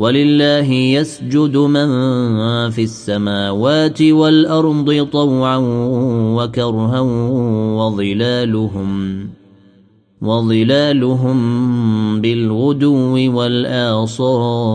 ولله يسجد من في السماوات والأرض طوعا وكرها وظلالهم وظلالهم بالغدو والآصال